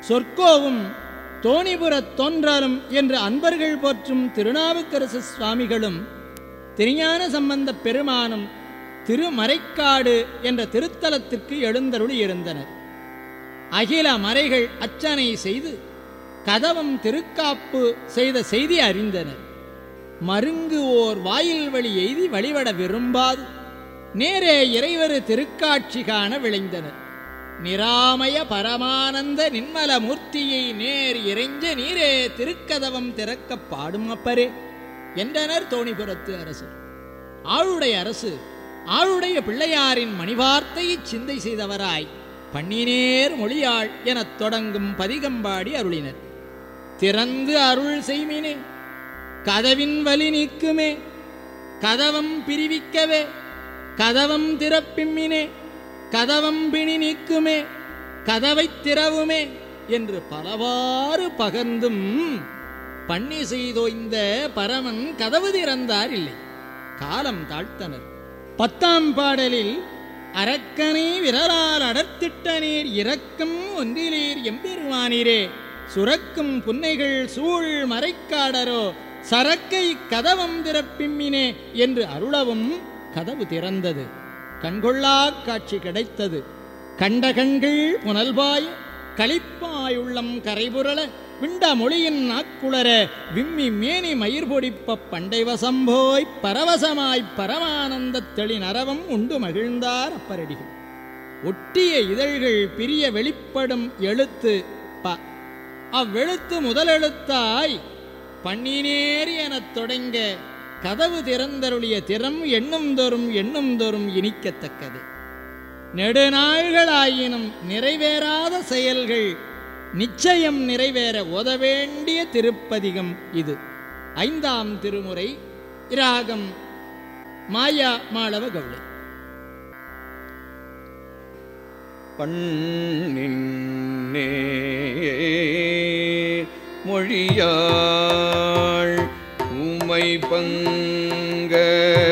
சொற்கோவும் தோணிபுரத் தோன்றாலும் என்று அன்பர்கள் போற்றும் திருநாவுக்கரசு சுவாமிகளும் திருஞான சம்பந்த பெருமானும் திருமறைக்காடு என்ற திருத்தலத்திற்கு எழுந்தருளி இருந்தனர். அகில மறைகள் அச்சனை செய்து கதவம் திருக்காப்பு செய்த செய்தி அறிந்தனர். மருங்கு ஓர் வாயில் வழி எய்தி வழிபட விரும்பாது நேரே இறைவரு திருக்காட்சி காண விளைந்தனர் நிராமய பரமானந்த நின்மல மூர்த்தியை நேர் இறைஞ்ச நீரே திருக்கதவம் திறக்கப் பாடும் அப்பரே என்றனர் தோணிபுரத்து அரசர். ஆளுடைய அரசு ஆளுடைய பிள்ளையாரின் மணிவார்த்தை சிந்தை செய்தவராய் பண்ணினேர் மொழியாள் எனத் தொடங்கும் பதிகம்பாடி அருளினர். திறந்து அருள் செய்மினே கதவின் வலி நீக்குமே கதவம் பிரிவிக்கவே கதவம் திறப்பிம்மினே கதவம்பிணி நீக்குமே கதவைத் திறவுமே என்று பலவாறு பகர்ந்தும் பண்ணி செய்தோய்ந்த பரமன் கதவு திறந்தார் இல்லை. காலம் தாழ்த்தனர். பத்தாம் பாடலில் அரக்கனை விரலால் அடர்த்திட்ட நீர் இரக்கம் ஒன்றிலீர் எம்பெருமானீரே சுரக்கும் புன்னைகள் சூழ் மறைக்காடரோ சரக்கை கதவம் திறப்பிம்மினே என்று அருளவும் கதவு திறந்தது. கண்கொள்ளாக் காட்சி கிடைத்தது. கண்ட கண்கள் புனல்பாய் களிப்பாயுள்ளம் கரைபுரள விண்ட மொழியின் நாக்குளர விம்மி மேனி மயிர் பொடிப்ப பண்டைவசம்போய் பரவசமாய் பரவசமாய்ப் பரமானந்தத் தெளி நரவம் உண்டு மகிழ்ந்தார் அப்பரடிகள். ஒட்டிய இதழ்கள் பிரிய வெளிப்படும் எழுத்து ப. அவ்வெழுத்து முதலெழுத்தாய் பன்னினேறி எனத் தொடங்க கதவு திறந்தருளிய திறம் எண்ணும் தோறும் எண்ணும் தோறும் இனிக்கத்தக்கது. நெடுநாள்களாயினும் நிறைவேறாத செயல்கள் நிச்சயம் நிறைவேற உதவேண்டிய திருப்பதிகம் இது. ஐந்தாம் திருமுறை இராகம். மாயா மாளவ கவுளை பண்ணின்னே மொழியாள் உமை பங்கரோ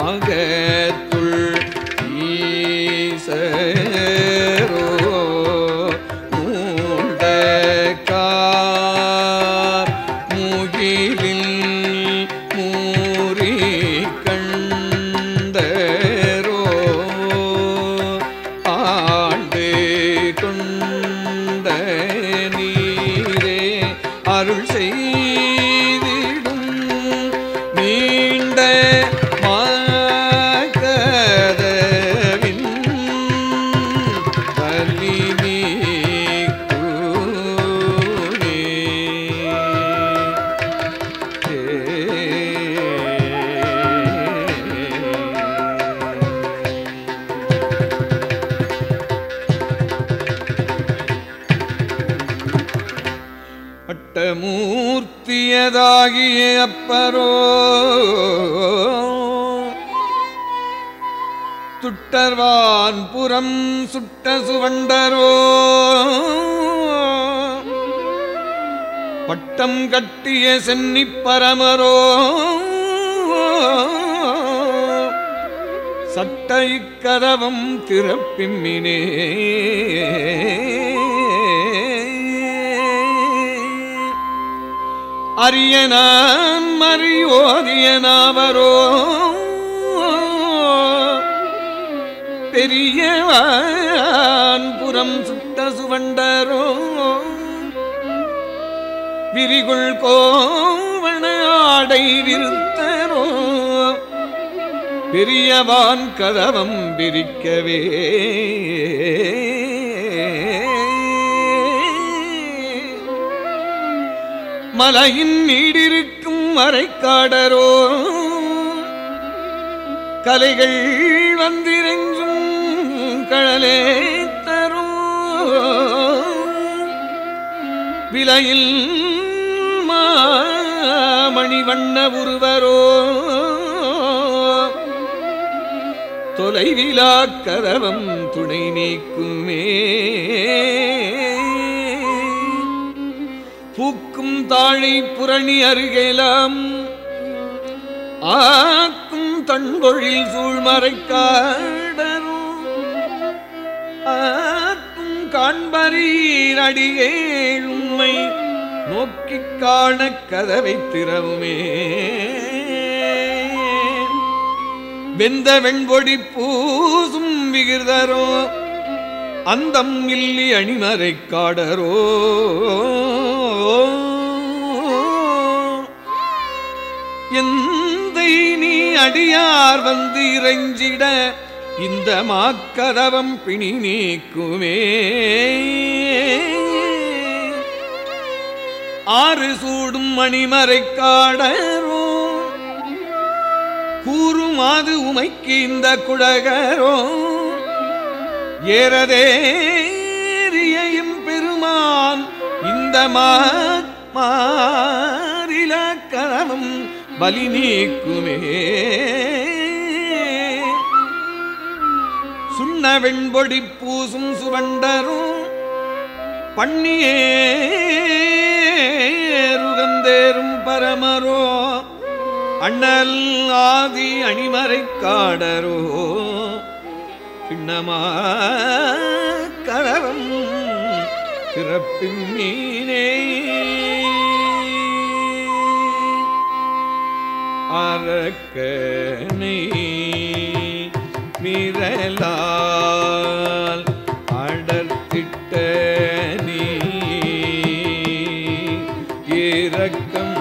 ஆகத்துள் மூர்த்தியதாகிய அப்பரோ. துட்டர்வான் புறம் சுட்ட சுவண்டரோ. பட்டம் கட்டிய சென்னிப் பரமரோ. சட்ட இக்கதவம் திறப்பிம்மினே அரியனான் மறியோதியனாவரோ பெரியவான் புறம் சுட்ட சுவண்டரோ விரிகுள் கோவண ஆடை விருத்தரோ பெரியவான் கதவம் விரிக்கவே மலையின் நீடிருக்கும் மறைக்காடரோ. கலைகள் வந்திரஞ்சும் கழலே தரும் விலையில் மணிவண்ண உருவரோ. தொலைவிலா கதவம் துணை நீக்குமே பூக்கும் புரணி அருகேலாம். ஆக்கும் தன்பொழில் சூழ்மறைக்காடரும் ஆக்கும் காண்பரீர் அடியேழ் உண்மை நோக்கிக் காண கதவை திறவுமே. வெந்த வெண்பொடி பூசும் விகிர்தரோ அந்தம் இல்லி அணிமறை காடரோ. எந்தை நீ அடியார் வந்து இறைஞ்சிட இந்த மாக்கதவம் பிணி நீக்குமே. ஆறு சூடும் மணிமறை காடரோ கூறும் அது உமைக்கு இந்த குடகரோ. ஏறதேரியையும் பெருமான் இந்த மாறில வலி நீக்குமே. சுண்ண வெண்பொடி பூசும் சுவண்டரும் பண்ணியேருகந்தேரும் பரமரோ அண்ணல் ஆதி அணிமறை காடரோ. பின்னமா கரவம் பிறப்பின் மீனே. அரக்கனை மிரலால் அடர்த்திட்ட நீ. இரக்கம்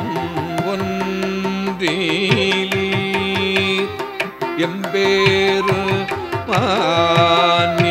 ஒன்றீலி எம்பேரு பான்